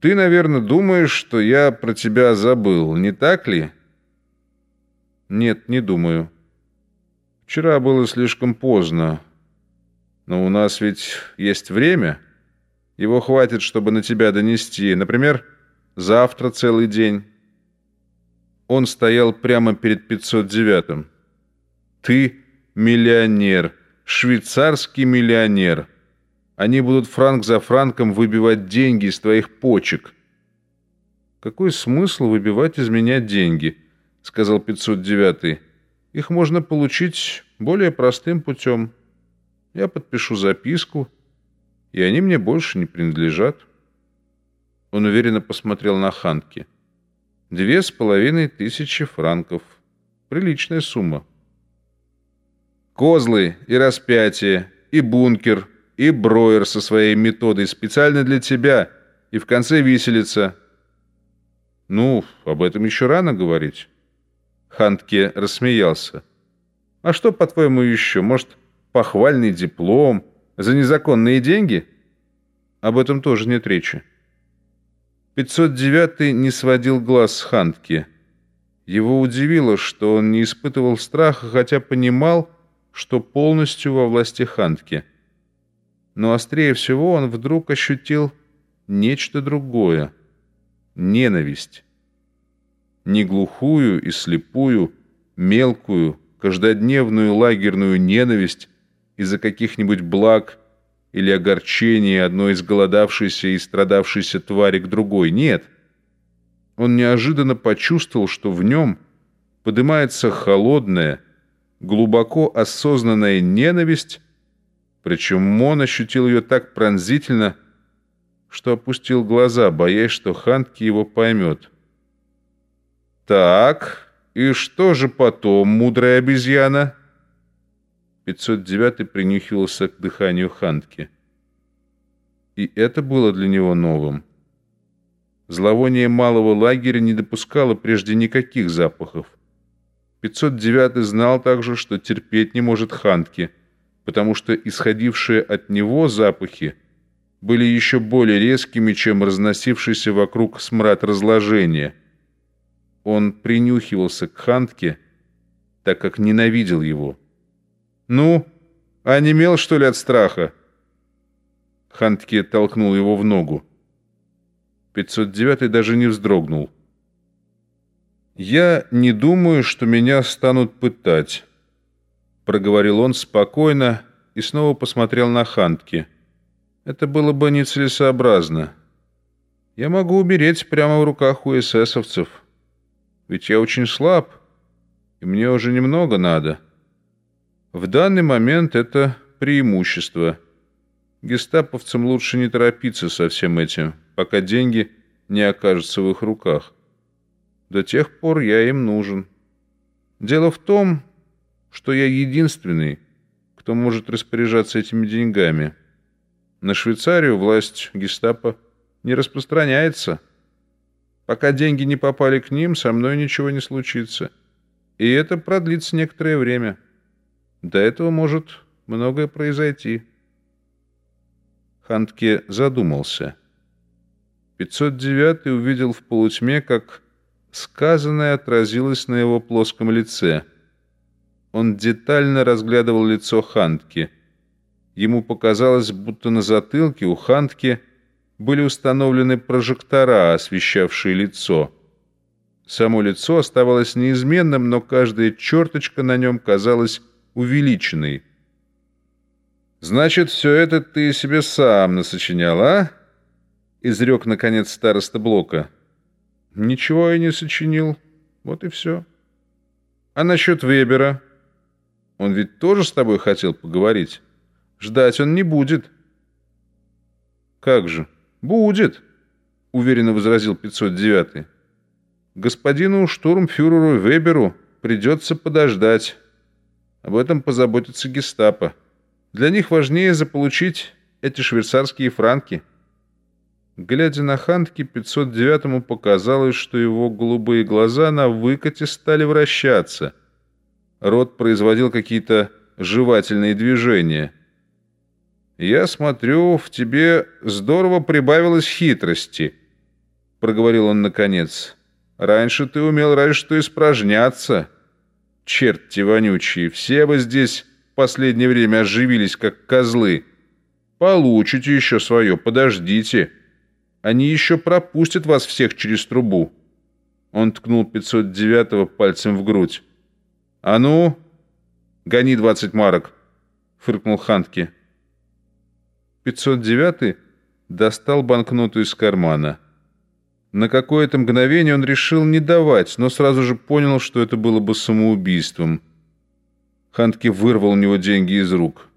Ты, наверное, думаешь, что я про тебя забыл, не так ли? Нет, не думаю. Вчера было слишком поздно. Но у нас ведь есть время. Его хватит, чтобы на тебя донести. Например, завтра целый день. Он стоял прямо перед 509-м. Ты миллионер, швейцарский миллионер. Они будут франк за франком выбивать деньги из твоих почек. Какой смысл выбивать из меня деньги? Сказал 509-й. Их можно получить более простым путем. Я подпишу записку, и они мне больше не принадлежат. Он уверенно посмотрел на Ханки. Две с половиной тысячи франков. Приличная сумма. Козлы и распятие, и бункер, и броер со своей методой специально для тебя, и в конце виселица. Ну, об этом еще рано говорить. Хантке рассмеялся. «А что, по-твоему, еще? Может, похвальный диплом? За незаконные деньги?» «Об этом тоже нет речи». 509 не сводил глаз с Хантки. Его удивило, что он не испытывал страха, хотя понимал, что полностью во власти Хантки. Но острее всего он вдруг ощутил нечто другое — ненависть не глухую и слепую, мелкую, каждодневную лагерную ненависть из-за каких-нибудь благ или огорчения одной из голодавшейся и страдавшейся твари к другой. Нет. Он неожиданно почувствовал, что в нем поднимается холодная, глубоко осознанная ненависть, причем он ощутил ее так пронзительно, что опустил глаза, боясь, что Хантки его поймет. «Так, и что же потом, мудрая обезьяна?» 509 принюхивался к дыханию Хантки. И это было для него новым. Зловоние малого лагеря не допускало прежде никаких запахов. 509 знал также, что терпеть не может Хантки, потому что исходившие от него запахи были еще более резкими, чем разносившийся вокруг смрад разложения – он принюхивался к Хантке, так как ненавидел его. «Ну, онемел, что ли, от страха?» Хантке толкнул его в ногу. 509 даже не вздрогнул. «Я не думаю, что меня станут пытать», — проговорил он спокойно и снова посмотрел на Хантке. «Это было бы нецелесообразно. Я могу умереть прямо в руках у эсэсовцев». Ведь я очень слаб, и мне уже немного надо. В данный момент это преимущество. Гестаповцам лучше не торопиться со всем этим, пока деньги не окажутся в их руках. До тех пор я им нужен. Дело в том, что я единственный, кто может распоряжаться этими деньгами. На Швейцарию власть гестапо не распространяется. Пока деньги не попали к ним, со мной ничего не случится. И это продлится некоторое время. До этого может многое произойти. Хантке задумался. 509 увидел в полутьме, как сказанное отразилось на его плоском лице. Он детально разглядывал лицо Хантки. Ему показалось, будто на затылке у Хантки были установлены прожектора, освещавшие лицо. Само лицо оставалось неизменным, но каждая черточка на нем казалась увеличенной. «Значит, все это ты себе сам насочинял, а?» — изрек, наконец, староста Блока. «Ничего я не сочинил. Вот и все. А насчет Вебера? Он ведь тоже с тобой хотел поговорить. Ждать он не будет». «Как же?» «Будет», — уверенно возразил 509-й. «Господину штурмфюреру Веберу придется подождать. Об этом позаботится гестапо. Для них важнее заполучить эти швейцарские франки». Глядя на Хантки, 509-му показалось, что его голубые глаза на выкате стали вращаться. Рот производил какие-то жевательные движения — «Я смотрю, в тебе здорово прибавилось хитрости», — проговорил он наконец. «Раньше ты умел разве что испражняться. Черти вонючие, все вы здесь в последнее время оживились, как козлы. Получите еще свое, подождите. Они еще пропустят вас всех через трубу». Он ткнул 509-го пальцем в грудь. «А ну, гони 20 марок!» — фыркнул Хантки. 509-й достал банкноту из кармана. На какое-то мгновение он решил не давать, но сразу же понял, что это было бы самоубийством. Хантки вырвал у него деньги из рук.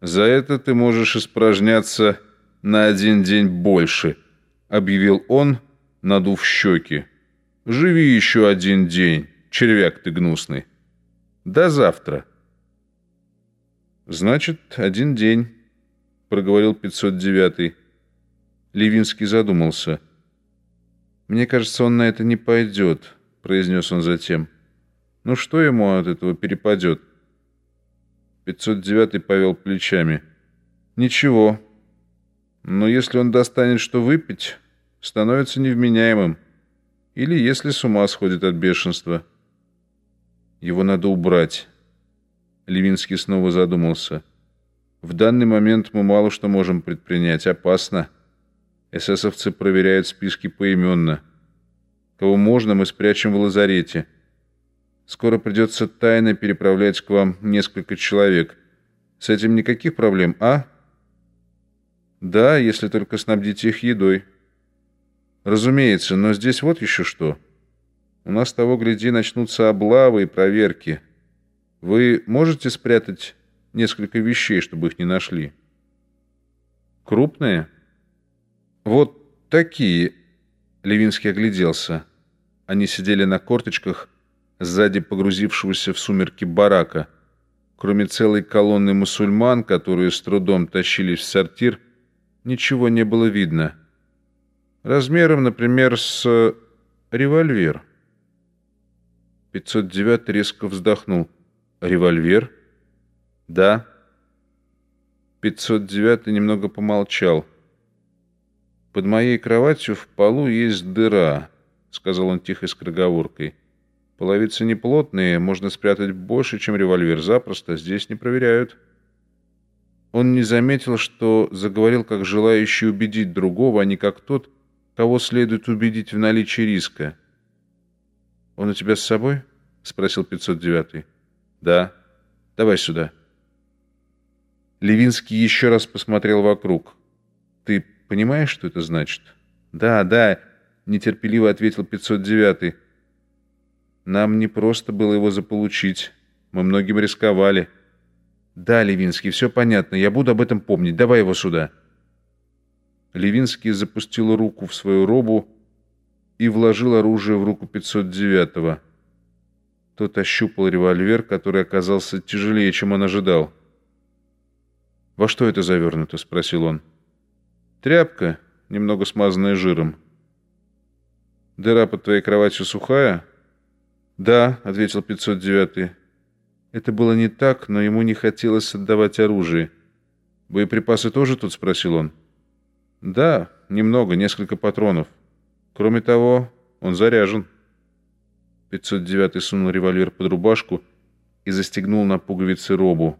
«За это ты можешь испражняться на один день больше», — объявил он, надув щеки. «Живи еще один день, червяк ты гнусный. До завтра». «Значит, один день». — проговорил 509-й. Левинский задумался. «Мне кажется, он на это не пойдет», — произнес он затем. «Ну что ему от этого перепадет?» 509-й повел плечами. «Ничего. Но если он достанет что выпить, становится невменяемым. Или если с ума сходит от бешенства. Его надо убрать». Левинский снова задумался. В данный момент мы мало что можем предпринять. Опасно. Эсэсовцы проверяют списки поименно. Кого можно, мы спрячем в лазарете. Скоро придется тайно переправлять к вам несколько человек. С этим никаких проблем, а? Да, если только снабдите их едой. Разумеется, но здесь вот еще что. У нас того гляди начнутся облавы и проверки. Вы можете спрятать несколько вещей, чтобы их не нашли. Крупные? Вот такие. Левинский огляделся. Они сидели на корточках сзади погрузившегося в сумерки барака. Кроме целой колонны мусульман, которые с трудом тащились в сортир, ничего не было видно. Размером, например, с револьвер. 509 резко вздохнул. «Револьвер?» «Да». 509 немного помолчал. «Под моей кроватью в полу есть дыра», — сказал он тихой скороговоркой. «Половицы неплотные, можно спрятать больше, чем револьвер. Запросто, здесь не проверяют». Он не заметил, что заговорил как желающий убедить другого, а не как тот, кого следует убедить в наличии риска. «Он у тебя с собой?» — спросил 509. «Да. Давай сюда». Левинский еще раз посмотрел вокруг. «Ты понимаешь, что это значит?» «Да, да», — нетерпеливо ответил 509-й. «Нам не просто было его заполучить. Мы многим рисковали». «Да, Левинский, все понятно. Я буду об этом помнить. Давай его сюда». Левинский запустил руку в свою робу и вложил оружие в руку 509-го. Тот ощупал револьвер, который оказался тяжелее, чем он ожидал. «Во что это завернуто?» — спросил он. «Тряпка, немного смазанная жиром». «Дыра под твоей кроватью сухая?» «Да», — ответил 509-й. Это было не так, но ему не хотелось отдавать оружие. «Боеприпасы тоже тут?» — спросил он. «Да, немного, несколько патронов. Кроме того, он заряжен». 509-й сунул револьвер под рубашку и застегнул на пуговицы робу.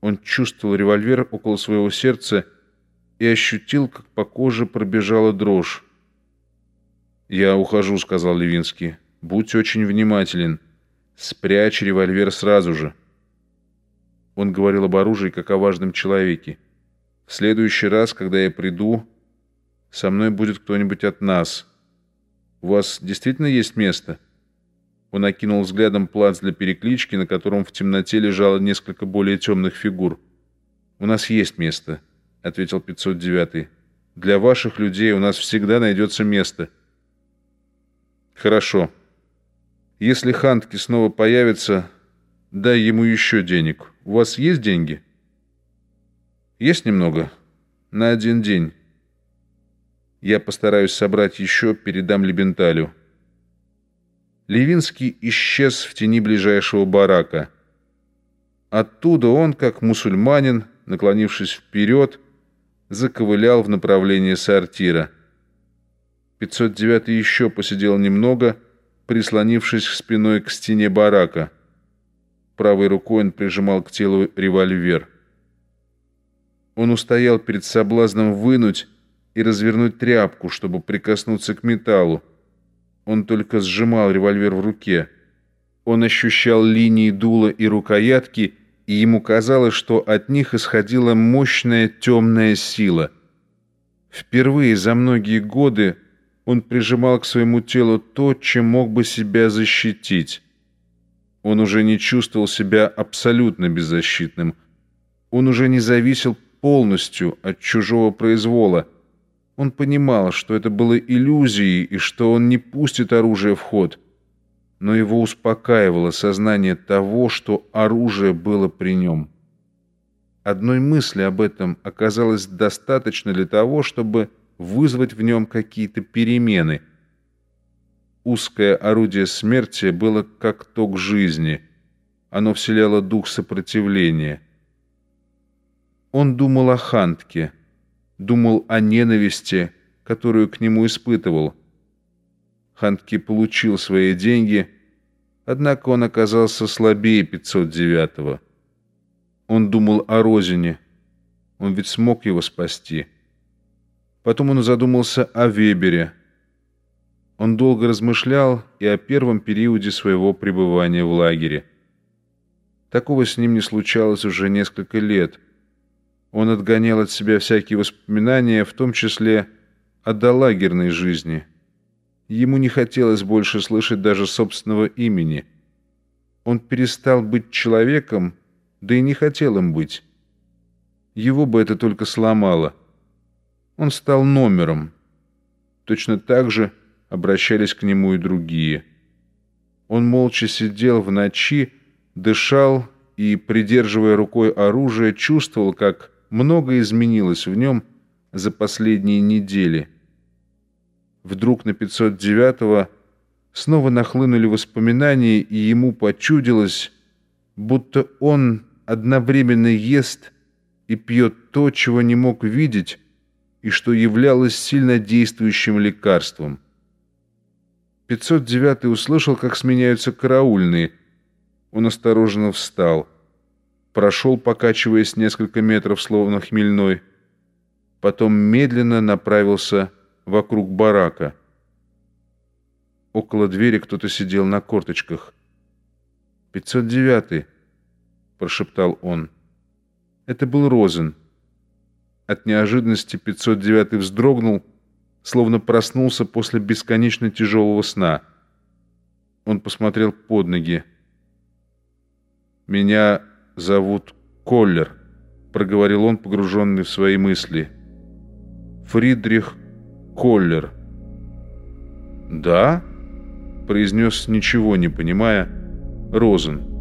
Он чувствовал револьвер около своего сердца и ощутил, как по коже пробежала дрожь. «Я ухожу», — сказал Левинский. «Будь очень внимателен. Спрячь револьвер сразу же». Он говорил об оружии, как о важном человеке. «В следующий раз, когда я приду, со мной будет кто-нибудь от нас. У вас действительно есть место?» Он окинул взглядом плац для переклички, на котором в темноте лежало несколько более темных фигур. «У нас есть место», — ответил 509-й. «Для ваших людей у нас всегда найдется место». «Хорошо. Если Хантки снова появится, дай ему еще денег. У вас есть деньги?» «Есть немного. На один день. Я постараюсь собрать еще, передам Лебенталю». Левинский исчез в тени ближайшего барака. Оттуда он, как мусульманин, наклонившись вперед, заковылял в направлении сортира. 509 еще посидел немного, прислонившись спиной к стене барака. Правой рукой он прижимал к телу револьвер. Он устоял перед соблазном вынуть и развернуть тряпку, чтобы прикоснуться к металлу. Он только сжимал револьвер в руке. Он ощущал линии дула и рукоятки, и ему казалось, что от них исходила мощная темная сила. Впервые за многие годы он прижимал к своему телу то, чем мог бы себя защитить. Он уже не чувствовал себя абсолютно беззащитным. Он уже не зависел полностью от чужого произвола. Он понимал, что это было иллюзией и что он не пустит оружие в ход. Но его успокаивало сознание того, что оружие было при нем. Одной мысли об этом оказалось достаточно для того, чтобы вызвать в нем какие-то перемены. Узкое орудие смерти было как ток жизни. Оно вселяло дух сопротивления. Он думал о Хантке, думал о ненависти, которую к нему испытывал. Хантке получил свои деньги, однако он оказался слабее 509-го. Он думал о Розине. Он ведь смог его спасти. Потом он задумался о Вебере. Он долго размышлял и о первом периоде своего пребывания в лагере. Такого с ним не случалось уже несколько лет. Он отгонял от себя всякие воспоминания, в том числе о долагерной жизни. Ему не хотелось больше слышать даже собственного имени. Он перестал быть человеком, да и не хотел им быть. Его бы это только сломало – он стал номером. Точно так же обращались к нему и другие. Он молча сидел в ночи, дышал и, придерживая рукой оружие, чувствовал, как много изменилось в нем за последние недели. Вдруг на 509-го снова нахлынули воспоминания, и ему почудилось, будто он одновременно ест и пьет то, чего не мог видеть, и что являлось сильно действующим лекарством. 509 услышал, как сменяются караульные. Он осторожно встал. Прошел, покачиваясь несколько метров, словно хмельной. Потом медленно направился вокруг барака. Около двери кто-то сидел на корточках. «Пятьсот девятый», — прошептал он. Это был Розен. От неожиданности 509 вздрогнул, словно проснулся после бесконечно тяжелого сна. Он посмотрел под ноги. «Меня зовут Коллер», — проговорил он, погруженный в свои мысли. «Фридрих Коллер». «Да?» — произнес, ничего не понимая, Розен.